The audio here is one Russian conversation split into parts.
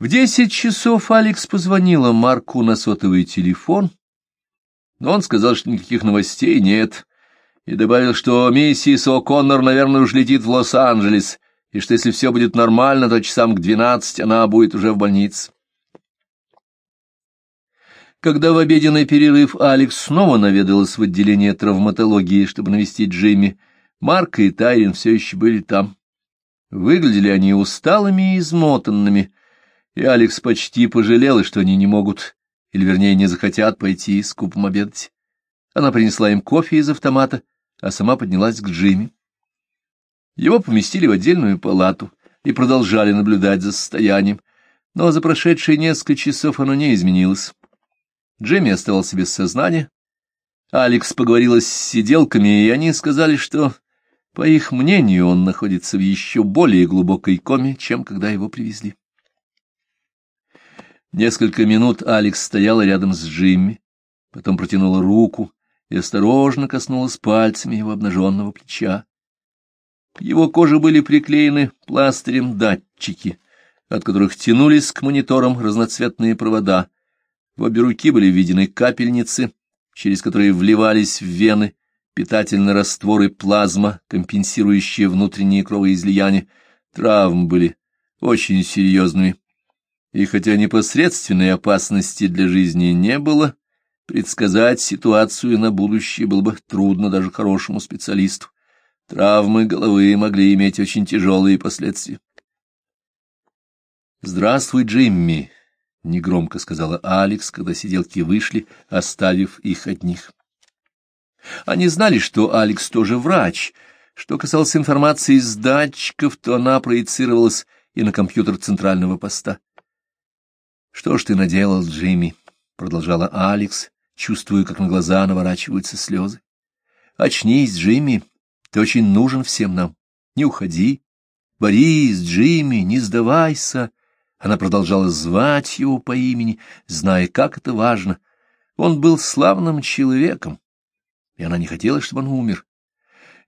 В десять часов Алекс позвонила Марку на сотовый телефон, но он сказал, что никаких новостей нет, и добавил, что миссис О'Коннор, наверное, уж летит в Лос-Анджелес, и что если все будет нормально, то часам к двенадцати она будет уже в больнице. Когда в обеденный перерыв Алекс снова наведалась в отделение травматологии, чтобы навестить Джимми, Марк и Тайрин все еще были там. Выглядели они усталыми и измотанными, и Алекс почти пожалела, что они не могут, или вернее не захотят пойти с купом обедать. Она принесла им кофе из автомата, а сама поднялась к Джимми. Его поместили в отдельную палату и продолжали наблюдать за состоянием, но за прошедшие несколько часов оно не изменилось. Джимми оставался без сознания. Алекс поговорила с сиделками, и они сказали, что, по их мнению, он находится в еще более глубокой коме, чем когда его привезли. Несколько минут Алекс стояла рядом с Джимми, потом протянула руку и осторожно коснулась пальцами его обнаженного плеча. К его коже были приклеены пластырем датчики, от которых тянулись к мониторам разноцветные провода. В обе руки были введены капельницы, через которые вливались в вены питательные растворы плазма, компенсирующие внутренние кровоизлияния. Травмы были очень серьезными и хотя непосредственной опасности для жизни не было, предсказать ситуацию на будущее было бы трудно даже хорошему специалисту. Травмы головы могли иметь очень тяжелые последствия. «Здравствуй, Джимми», — негромко сказала Алекс, когда сиделки вышли, оставив их одних. Они знали, что Алекс тоже врач. Что касалось информации из датчиков, то она проецировалась и на компьютер центрального поста. Что ж ты наделал, Джимми? продолжала Алекс, чувствуя, как на глаза наворачиваются слезы. Очнись, Джимми, ты очень нужен всем нам. Не уходи. Борис, Джимми, не сдавайся. Она продолжала звать его по имени, зная, как это важно. Он был славным человеком, и она не хотела, чтобы он умер.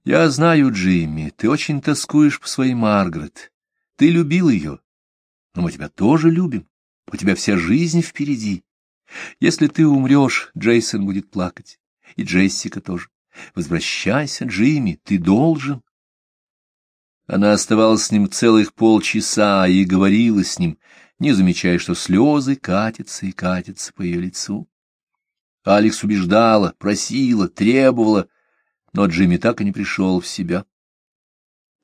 Я знаю, Джимми, ты очень тоскуешь по своей Маргарет. Ты любил ее, но мы тебя тоже любим. У тебя вся жизнь впереди. Если ты умрешь, Джейсон будет плакать. И Джессика тоже. Возвращайся, Джимми, ты должен. Она оставалась с ним целых полчаса и говорила с ним, не замечая, что слезы катятся и катятся по ее лицу. Алекс убеждала, просила, требовала, но Джимми так и не пришел в себя.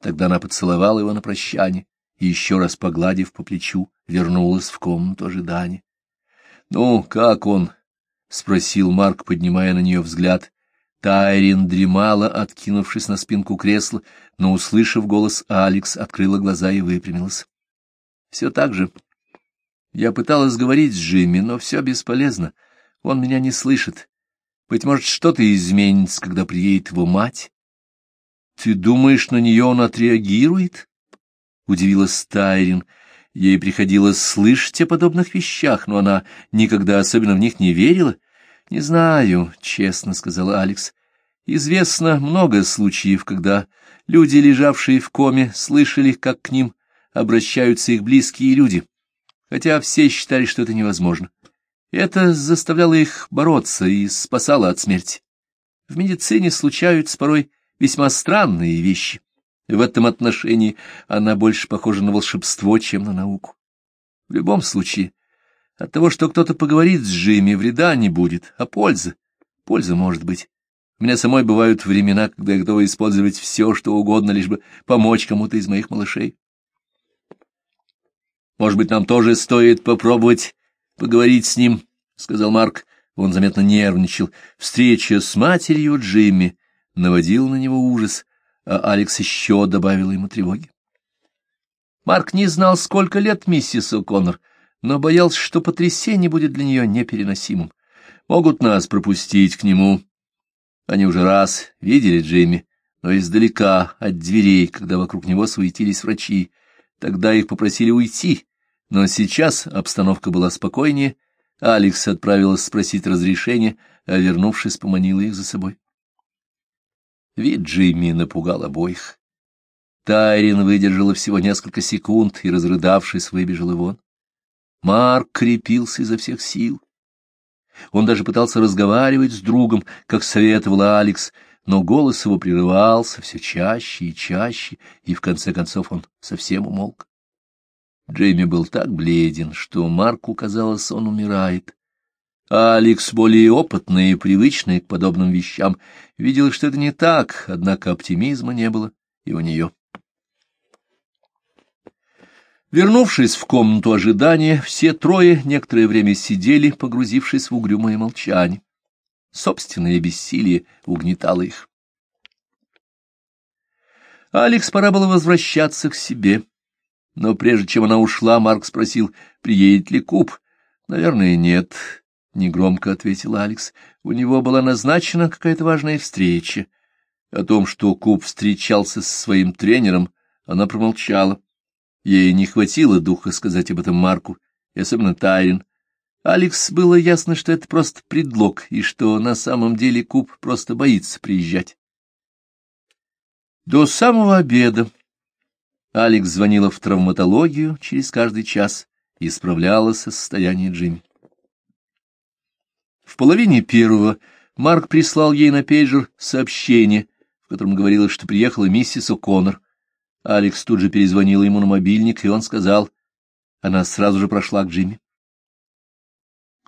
Тогда она поцеловала его на прощание и, еще раз погладив по плечу, вернулась в комнату ожидания. — Ну, как он? — спросил Марк, поднимая на нее взгляд. Тайрин дремала, откинувшись на спинку кресла, но, услышав голос, Алекс открыла глаза и выпрямилась. — Все так же. Я пыталась говорить с Джимми, но все бесполезно. Он меня не слышит. Быть может, что-то изменится, когда приедет его мать. — Ты думаешь, на нее он отреагирует? — удивилась Тайрин. Ей приходилось слышать о подобных вещах, но она никогда особенно в них не верила. — Не знаю, — честно сказала Алекс. — Известно много случаев, когда люди, лежавшие в коме, слышали, как к ним обращаются их близкие люди, хотя все считали, что это невозможно. Это заставляло их бороться и спасало от смерти. В медицине случаются порой весьма странные вещи. В этом отношении она больше похожа на волшебство, чем на науку. В любом случае, от того, что кто-то поговорит с Джимми, вреда не будет, а польза. Польза может быть. У меня самой бывают времена, когда я готова использовать все, что угодно, лишь бы помочь кому-то из моих малышей. Может быть, нам тоже стоит попробовать поговорить с ним, — сказал Марк. Он заметно нервничал. Встреча с матерью Джимми наводила на него ужас а Алекс еще добавила ему тревоги. Марк не знал, сколько лет миссис О'Коннор, но боялся, что потрясение будет для нее непереносимым. Могут нас пропустить к нему. Они уже раз видели Джимми, но издалека, от дверей, когда вокруг него суетились врачи. Тогда их попросили уйти, но сейчас обстановка была спокойнее. Алекс отправилась спросить разрешения, а, вернувшись, поманила их за собой. Вид Джимми напугал обоих. Тайрин выдержала всего несколько секунд и, разрыдавшись, выбежала вон. Марк крепился изо всех сил. Он даже пытался разговаривать с другом, как советовала Алекс, но голос его прерывался все чаще и чаще, и в конце концов он совсем умолк. Джейми был так бледен, что Марку казалось, он умирает. А Алекс, более опытный и привычный к подобным вещам, видел, что это не так, однако оптимизма не было и у нее. Вернувшись в комнату ожидания, все трое некоторое время сидели, погрузившись в угрюмое молчание. Собственное бессилие угнетало их. Алекс пора было возвращаться к себе. Но прежде чем она ушла, Марк спросил, приедет ли Куб. «Наверное, нет», — негромко ответил Алекс. «У него была назначена какая-то важная встреча». О том, что Куб встречался со своим тренером, она промолчала. Ей не хватило духа сказать об этом Марку, и особенно Тайрин. Алекс было ясно, что это просто предлог, и что на самом деле Куб просто боится приезжать. До самого обеда Алекс звонила в травматологию через каждый час и исправляла состояние Джимми. В половине первого Марк прислал ей на пейджер сообщение, в котором говорилось, что приехала миссис О'Коннор. Алекс тут же перезвонила ему на мобильник, и он сказал, она сразу же прошла к Джимми.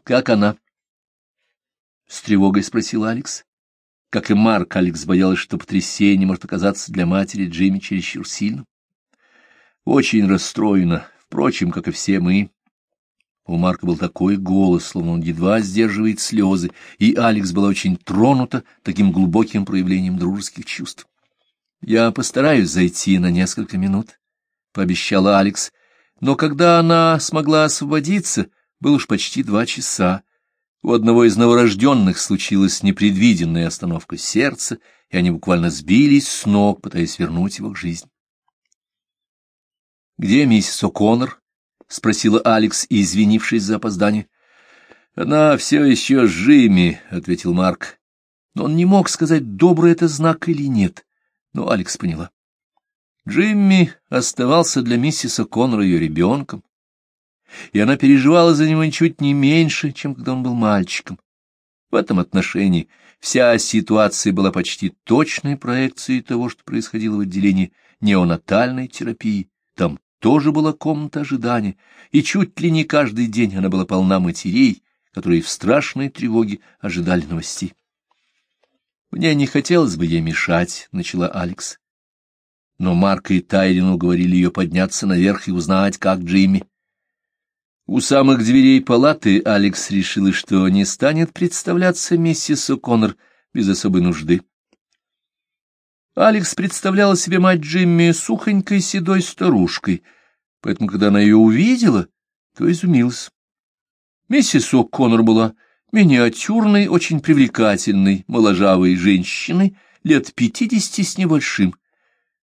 «Как она?» — с тревогой спросил Алекс. Как и Марк, Алекс боялась, что потрясение может оказаться для матери Джимми чересчур сильным. Очень расстроена, впрочем, как и все мы. У Марка был такой голос, словно он едва сдерживает слезы, и Алекс была очень тронута таким глубоким проявлением дружеских чувств. «Я постараюсь зайти на несколько минут», — пообещала Алекс, но когда она смогла освободиться, было уж почти два часа. У одного из новорожденных случилась непредвиденная остановка сердца, и они буквально сбились с ног, пытаясь вернуть его к жизни. — Где миссис О'Коннор? — спросила Алекс, извинившись за опоздание. — Она все еще с Жимми, — ответил Марк. Но он не мог сказать, добрый это знак или нет, но Алекс поняла. Джимми оставался для миссис О'Коннор ее ребенком, и она переживала за него ничуть не меньше, чем когда он был мальчиком. В этом отношении вся ситуация была почти точной проекцией того, что происходило в отделении неонатальной терапии. Там тоже была комната ожидания, и чуть ли не каждый день она была полна матерей, которые в страшной тревоге ожидали новостей. «Мне не хотелось бы ей мешать», — начала Алекс. Но Марк и Тайрин уговорили ее подняться наверх и узнать, как Джимми. У самых дверей палаты Алекс решила, что не станет представляться миссис О'Коннор без особой нужды. Алекс представляла себе мать Джимми сухонькой седой старушкой, поэтому, когда она ее увидела, то изумилась. Миссис О'Коннор была миниатюрной, очень привлекательной, моложавой женщиной, лет пятидесяти с небольшим,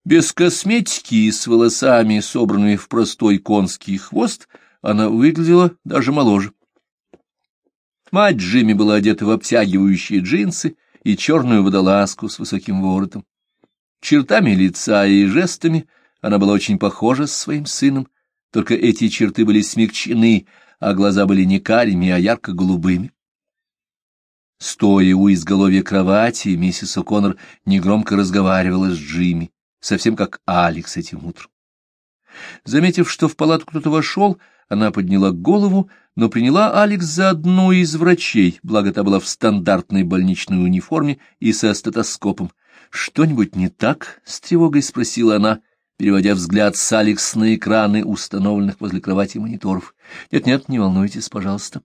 без косметики и с волосами, собранными в простой конский хвост, она выглядела даже моложе. Мать Джимми была одета в обтягивающие джинсы и черную водолазку с высоким воротом. Чертами лица и жестами она была очень похожа с своим сыном, только эти черты были смягчены, а глаза были не карими, а ярко-голубыми. Стоя у изголовья кровати, миссис О'Коннор негромко разговаривала с Джимми, совсем как Алекс этим утром. Заметив, что в палату кто-то вошел, она подняла голову, но приняла Алекс за одну из врачей, благо та была в стандартной больничной униформе и со стетоскопом. «Что-нибудь не так?» — с тревогой спросила она, переводя взгляд с Алекс на экраны, установленных возле кровати мониторов. «Нет-нет, не волнуйтесь, пожалуйста».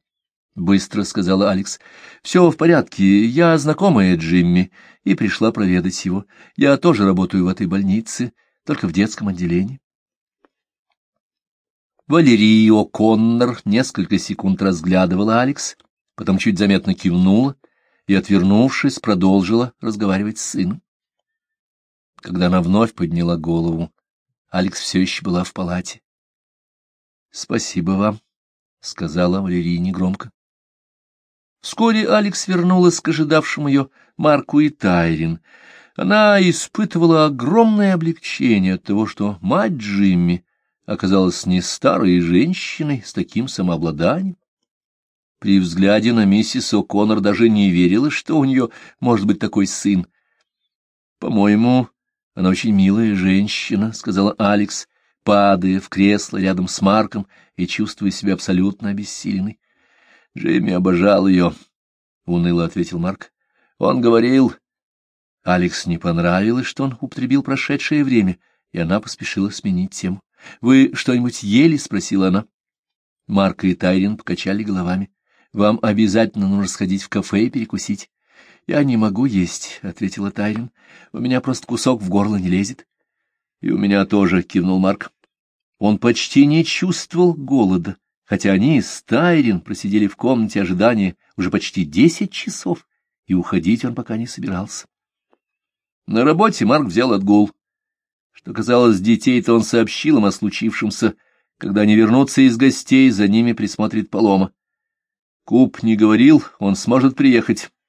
— быстро сказала Алекс. — Все в порядке, я знакомая Джимми и пришла проведать его. Я тоже работаю в этой больнице, только в детском отделении. Валерия О'Коннор несколько секунд разглядывала Алекс, потом чуть заметно кивнула и, отвернувшись, продолжила разговаривать с сыном. Когда она вновь подняла голову, Алекс все еще была в палате. — Спасибо вам, — сказала Валерия негромко. Вскоре Алекс вернулась к ожидавшему ее Марку и Тайрин. Она испытывала огромное облегчение от того, что мать Джимми оказалась не старой женщиной с таким самообладанием. При взгляде на миссис О'Коннор даже не верила, что у нее может быть такой сын. «По-моему, она очень милая женщина», — сказала Алекс, падая в кресло рядом с Марком и чувствуя себя абсолютно обессиленной. «Джимми обожал ее», — уныло ответил Марк. «Он говорил...» Алекс не понравилось, что он употребил прошедшее время, и она поспешила сменить тему. «Вы что-нибудь ели?» — спросила она. Марк и Тайрин покачали головами. Вам обязательно нужно сходить в кафе и перекусить. — Я не могу есть, — ответила Тайрин. — У меня просто кусок в горло не лезет. — И у меня тоже, — кивнул Марк. Он почти не чувствовал голода, хотя они с Тайрин просидели в комнате ожидания уже почти десять часов, и уходить он пока не собирался. На работе Марк взял отгул. Что казалось детей-то он сообщил им о случившемся. Когда они вернутся из гостей, за ними присмотрит Полома. Куб не говорил, он сможет приехать? —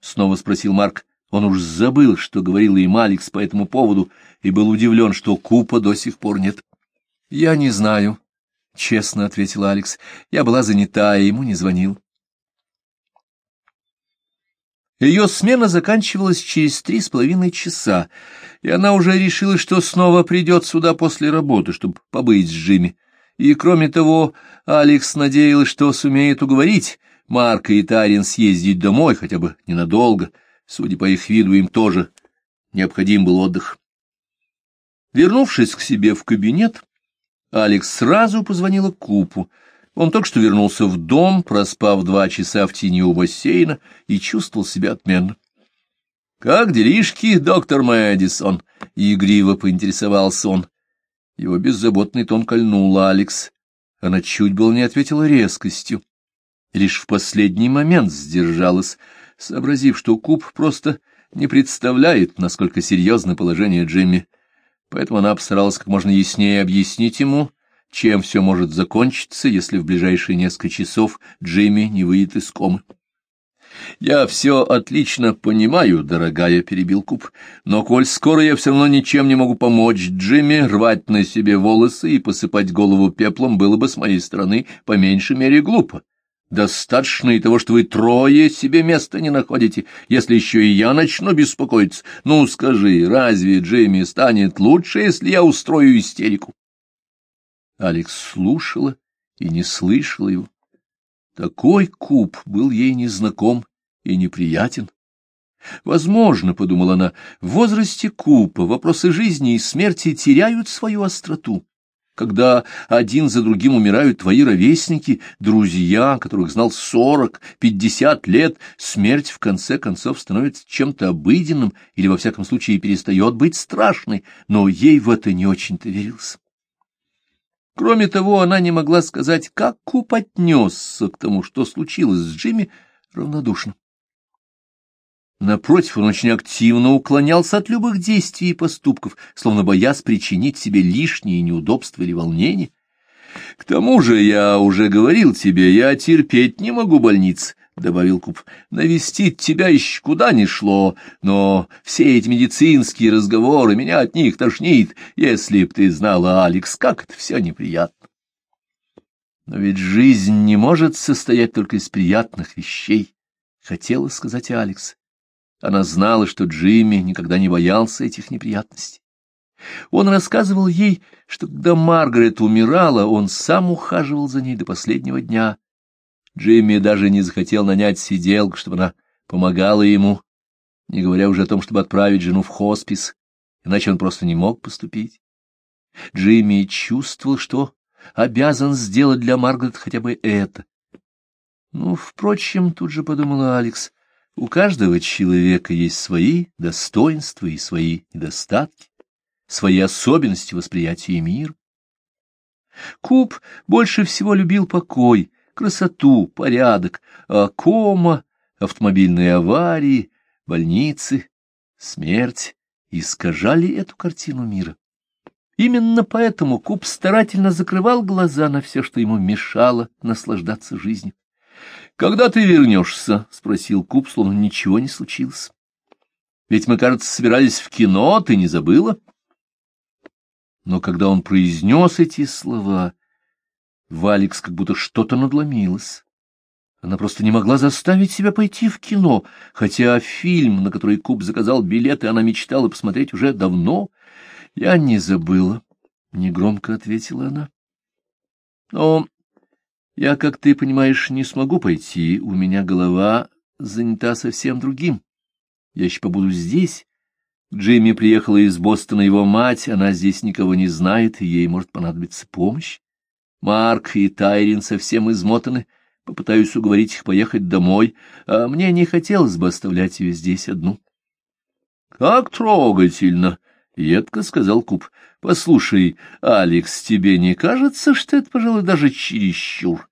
снова спросил Марк. Он уж забыл, что говорил им Алекс по этому поводу, и был удивлен, что Купа до сих пор нет. — Я не знаю, — честно ответил Алекс. Я была занята, и ему не звонил. Ее смена заканчивалась через три с половиной часа, и она уже решила, что снова придет сюда после работы, чтобы побыть с Джимми. И, кроме того, Алекс надеялась, что сумеет уговорить Марка и Тарин съездить домой хотя бы ненадолго. Судя по их виду, им тоже необходим был отдых. Вернувшись к себе в кабинет, Алекс сразу позвонила Купу. Он только что вернулся в дом, проспав два часа в тени у бассейна, и чувствовал себя отменно. — Как делишки, доктор Мэдисон? — игриво поинтересовался он. Его беззаботный тон кольнул Алекс. Она чуть было не ответила резкостью лишь в последний момент сдержалась, сообразив, что Куб просто не представляет, насколько серьезно положение Джимми, поэтому она постаралась как можно яснее объяснить ему, чем все может закончиться, если в ближайшие несколько часов Джимми не выйдет из комы. «Я все отлично понимаю, дорогая», — перебил Куб, — «но коль скоро я все равно ничем не могу помочь Джимми, рвать на себе волосы и посыпать голову пеплом было бы с моей стороны по меньшей мере глупо. Достаточно и того, что вы трое себе места не находите, если еще и я начну беспокоиться. Ну, скажи, разве Джейми станет лучше, если я устрою истерику? Алекс слушала и не слышала его. Такой куб был ей незнаком и неприятен. Возможно, — подумала она, — в возрасте купа вопросы жизни и смерти теряют свою остроту когда один за другим умирают твои ровесники, друзья, которых знал сорок, пятьдесят лет, смерть в конце концов становится чем-то обыденным или, во всяком случае, перестает быть страшной, но ей в это не очень-то верилось. Кроме того, она не могла сказать, как Куп отнесся к тому, что случилось с Джимми, равнодушно. Напротив, он очень активно уклонялся от любых действий и поступков, словно боясь причинить себе лишние неудобства или волнения. — К тому же, я уже говорил тебе, я терпеть не могу больниц, — добавил Куб. — Навестить тебя еще куда ни шло, но все эти медицинские разговоры, меня от них тошнит. Если б ты знала, Алекс, как это все неприятно. Но ведь жизнь не может состоять только из приятных вещей, — хотела сказать Алекс. Она знала, что Джимми никогда не боялся этих неприятностей. Он рассказывал ей, что когда Маргарет умирала, он сам ухаживал за ней до последнего дня. Джимми даже не захотел нанять сиделку, чтобы она помогала ему, не говоря уже о том, чтобы отправить жену в хоспис, иначе он просто не мог поступить. Джимми чувствовал, что обязан сделать для Маргарет хотя бы это. Ну, впрочем, тут же подумала Алекс, у каждого человека есть свои достоинства и свои недостатки, свои особенности восприятия мира. Куб больше всего любил покой, красоту, порядок, а кома, автомобильные аварии, больницы, смерть искажали эту картину мира. Именно поэтому Куб старательно закрывал глаза на все, что ему мешало наслаждаться жизнью. «Когда ты вернешься?» — спросил Куб, словно ничего не случилось. «Ведь мы, кажется, собирались в кино, ты не забыла?» Но когда он произнес эти слова, в Алекс как будто что-то надломилось. Она просто не могла заставить себя пойти в кино, хотя фильм, на который Куб заказал билеты, она мечтала посмотреть уже давно. Я не забыла, — негромко ответила она. Но я, как ты понимаешь, не смогу пойти, у меня голова занята совсем другим. Я еще побуду здесь. Джимми приехала из Бостона его мать, она здесь никого не знает, и ей может понадобиться помощь. Марк и Тайрин совсем измотаны, попытаюсь уговорить их поехать домой, а мне не хотелось бы оставлять ее здесь одну. — Как трогательно! — едко сказал Куб. — Послушай, Алекс, тебе не кажется, что это, пожалуй, даже чересчур?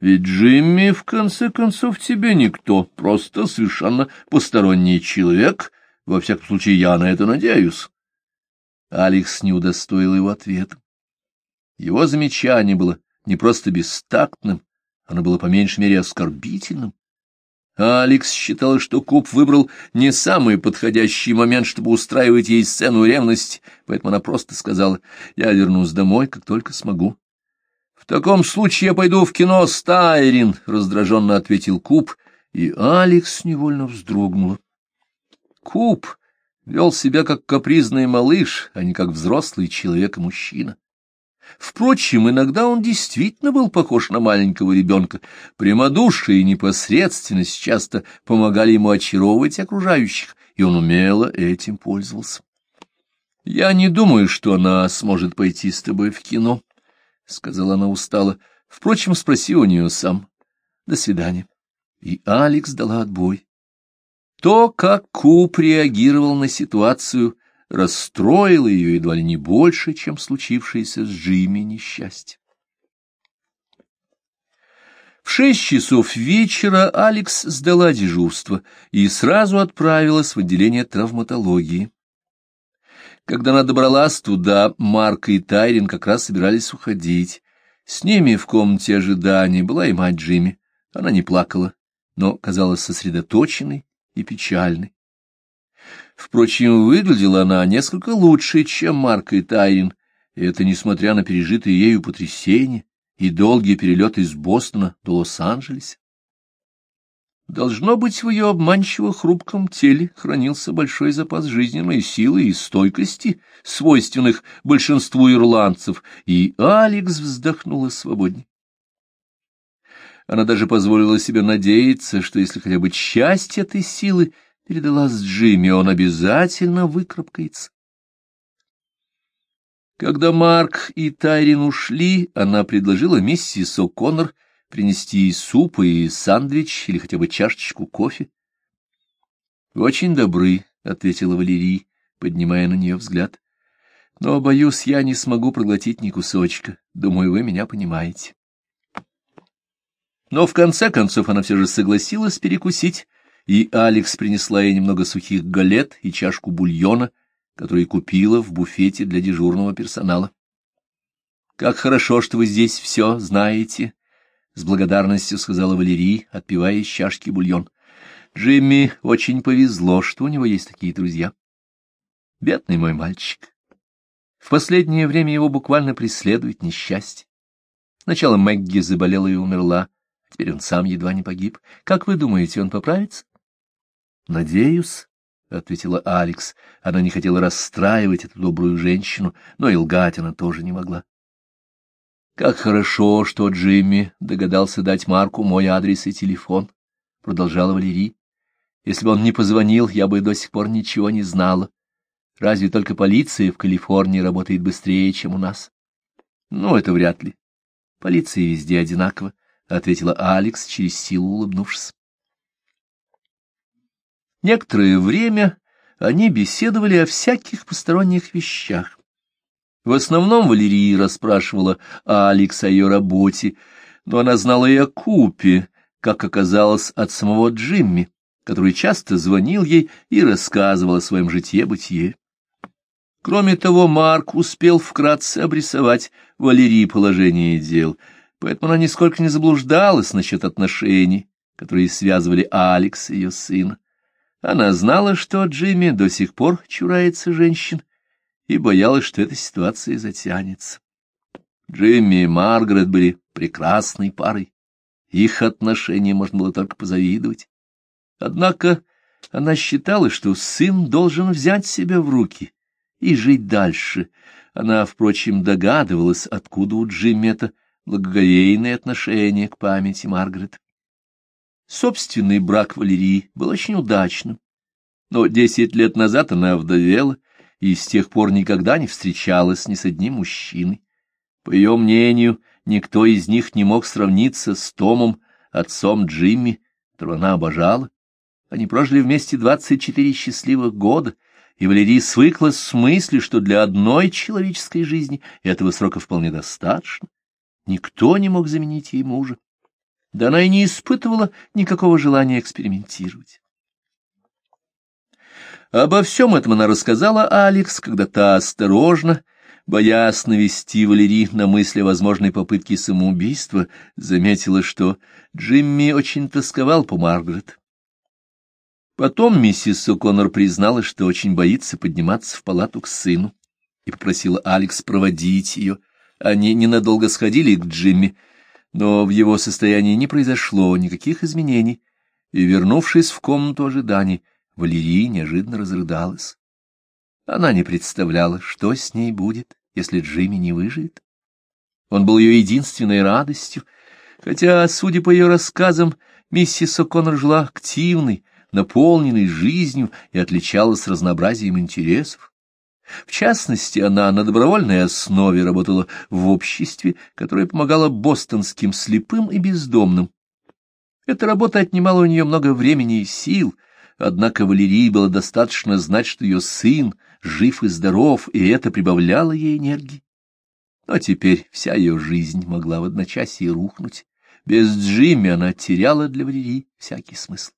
Ведь Джимми, в конце концов, тебе никто, просто совершенно посторонний человек. Во всяком случае, я на это надеюсь. Алекс не удостоил его ответом. Его замечание было не просто бестактным, оно было по меньшей мере оскорбительным. Алекс считал, что Куб выбрал не самый подходящий момент, чтобы устраивать ей сцену ревности, поэтому она просто сказала, «Я вернусь домой, как только смогу». «В таком случае я пойду в кино с Тайрин», — раздраженно ответил Куб, и Алекс невольно вздрогнула. Куб вел себя как капризный малыш, а не как взрослый человек и мужчина. Впрочем, иногда он действительно был похож на маленького ребенка. Прямодушие и непосредственность часто помогали ему очаровывать окружающих, и он умело этим пользовался. — Я не думаю, что она сможет пойти с тобой в кино, — сказала она устало. — Впрочем, спроси у нее сам. До свидания. И Алекс дала отбой. То, как Куп реагировал на ситуацию, расстроило ее едва ли не больше, чем случившееся с Джимми несчастье. В шесть часов вечера Алекс сдала дежурство и сразу отправилась в отделение травматологии. Когда она добралась туда, Марк и Тайрин как раз собирались уходить. С ними в комнате ожидания была и мать Джимми. Она не плакала, но казалась сосредоточенной и печальной. Впрочем, выглядела она несколько лучше, чем Марк и Тайрин, и это несмотря на пережитые ею потрясения и долгий перелет из Бостона до Лос-Анджелеса. Должно быть, в ее обманчиво хрупком теле хранился большой запас жизненной силы и стойкости, свойственных большинству ирландцев, и Алекс вздохнула свободнее. Она даже позволила себе надеяться, что если хотя бы часть этой силы передала с Джимми, он обязательно выкарабкается. Когда Марк и Тайрин ушли, она предложила миссис О'Коннор принести и суп, и сандвич, или хотя бы чашечку кофе. — Очень добры, — ответила Валерий, поднимая на нее взгляд. — Но, боюсь, я не смогу проглотить ни кусочка. Думаю, вы меня понимаете. Но в конце концов она все же согласилась перекусить, и Алекс принесла ей немного сухих галет и чашку бульона, который купила в буфете для дежурного персонала. «Как хорошо, что вы здесь все знаете», — с благодарностью сказала Валерий, отпивая из чашки бульон. «Джимми очень повезло, что у него есть такие друзья. Бедный мой мальчик. В последнее время его буквально преследует несчастье. Сначала Мэгги заболела и умерла, а теперь он сам едва не погиб. Как вы думаете, он поправится?» — Надеюсь, — ответила Алекс. Она не хотела расстраивать эту добрую женщину, но и лгать она тоже не могла. — Как хорошо, что Джимми догадался дать Марку мой адрес и телефон, — продолжала Валерий. — Если бы он не позвонил, я бы до сих пор ничего не знала. Разве только полиция в Калифорнии работает быстрее, чем у нас? — Ну, это вряд ли. Полиция везде одинакова, — ответила Алекс, через силу улыбнувшись. Некоторое время они беседовали о всяких посторонних вещах. В основном Валерия расспрашивала о Алекс о ее работе, но она знала и о Купе, как оказалось, от самого Джимми, который часто звонил ей и рассказывал о своем житье-бытие. Кроме того, Марк успел вкратце обрисовать Валерии положение дел, поэтому она нисколько не заблуждалась насчет отношений, которые связывали Алекс и ее сына. Она знала, что Джимми до сих пор чурается женщин, и боялась, что эта ситуация затянется. Джимми и Маргарет были прекрасной парой. Их отношения можно было только позавидовать. Однако она считала, что сын должен взять себя в руки и жить дальше. Она, впрочем, догадывалась, откуда у Джимми это благоговейное отношение к памяти Маргарет. Собственный брак Валерии был очень удачным, но десять лет назад она овдовела и с тех пор никогда не встречалась ни с одним мужчиной. По ее мнению, никто из них не мог сравниться с Томом, отцом Джимми, которого она обожала. Они прожили вместе двадцать четыре счастливых года, и Валерия свыклась с мыслью, что для одной человеческой жизни этого срока вполне достаточно. Никто не мог заменить ей мужа. Да она и не испытывала никакого желания экспериментировать. Обо всем этом она рассказала Алекс, когда та осторожно, боясь навести Валерий на мысли о возможной попытке самоубийства, заметила, что Джимми очень тосковал по Маргарет. Потом миссис О'Коннор призналась, что очень боится подниматься в палату к сыну, и попросила Алекс проводить ее. Они ненадолго сходили к Джимми, но в его состоянии не произошло никаких изменений, и, вернувшись в комнату ожиданий, Валерия неожиданно разрыдалась. Она не представляла, что с ней будет, если Джимми не выживет. Он был ее единственной радостью, хотя, судя по ее рассказам, миссис О'Коннор жила активной, наполненной жизнью и отличалась разнообразием интересов. В частности, она на добровольной основе работала в обществе, которое помогало бостонским слепым и бездомным. Эта работа отнимала у нее много времени и сил, однако Валерии было достаточно знать, что ее сын жив и здоров, и это прибавляло ей энергии. Но теперь вся ее жизнь могла в одночасье рухнуть. Без Джимми она теряла для Валерии всякий смысл.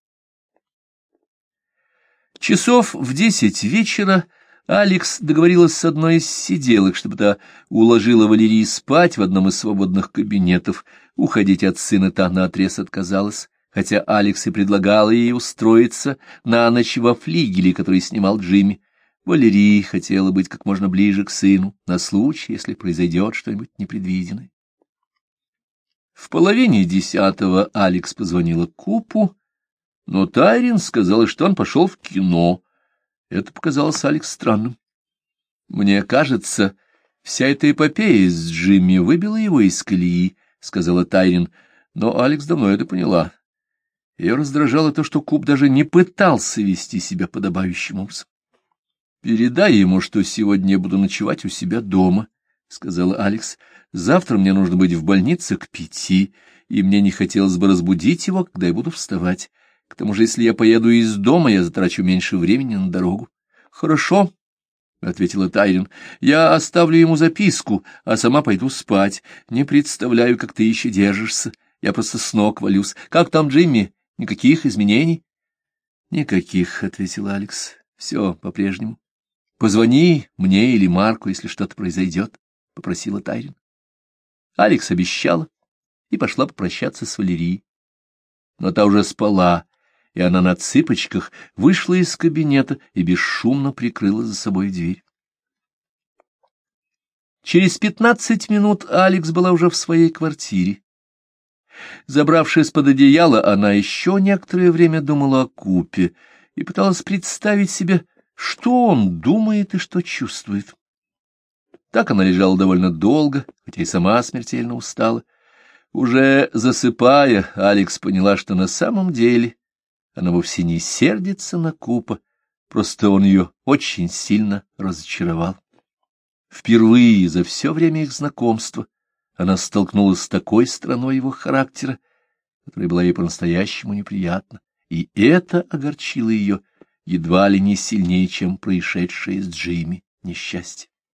Часов в десять вечера Алекс договорилась с одной из сиделок, чтобы та уложила Валерии спать в одном из свободных кабинетов. Уходить от сына та наотрез отказалась, хотя Алекс и предлагала ей устроиться на ночь во флигеле, который снимал Джимми. Валерии хотела быть как можно ближе к сыну, на случай, если произойдет что-нибудь непредвиденное. В половине десятого Алекс позвонила Купу, но Тайрин сказала, что он пошел в кино. Это показалось Алекс странным. «Мне кажется, вся эта эпопея с Джимми выбила его из колеи», — сказала Тайрин, но Алекс давно это поняла. Ее раздражало то, что Куб даже не пытался вести себя подобающим образом. «Передай ему, что сегодня я буду ночевать у себя дома», — сказала Алекс. «Завтра мне нужно быть в больнице к пяти, и мне не хотелось бы разбудить его, когда я буду вставать. К тому же, если я поеду из дома, я затрачу меньше времени на дорогу. — Хорошо, — ответила Тайрин. — Я оставлю ему записку, а сама пойду спать. Не представляю, как ты еще держишься. Я просто с ног валюсь. Как там Джимми? Никаких изменений? — Никаких, — ответила Алекс. — Все по-прежнему. — Позвони мне или Марку, если что-то произойдет, — попросила Тайрин. Алекс обещала и пошла попрощаться с Валерией. Но та уже спала, и она на цыпочках вышла из кабинета и бесшумно прикрыла за собой дверь. Через пятнадцать минут Алекс была уже в своей квартире. Забравшись под одеяло, она еще некоторое время думала о Купе и пыталась представить себе, что он думает и что чувствует. Так она лежала довольно долго, хотя и сама смертельно устала. Уже засыпая, Алекс поняла, что на самом деле она вовсе не сердится на Купа, просто он ее очень сильно разочаровал. Впервые за все время их знакомства она столкнулась с такой стороной его характера, которая была ей по-настоящему неприятна, и это огорчило ее едва ли не сильнее, чем происшедшее с Джимми несчастье.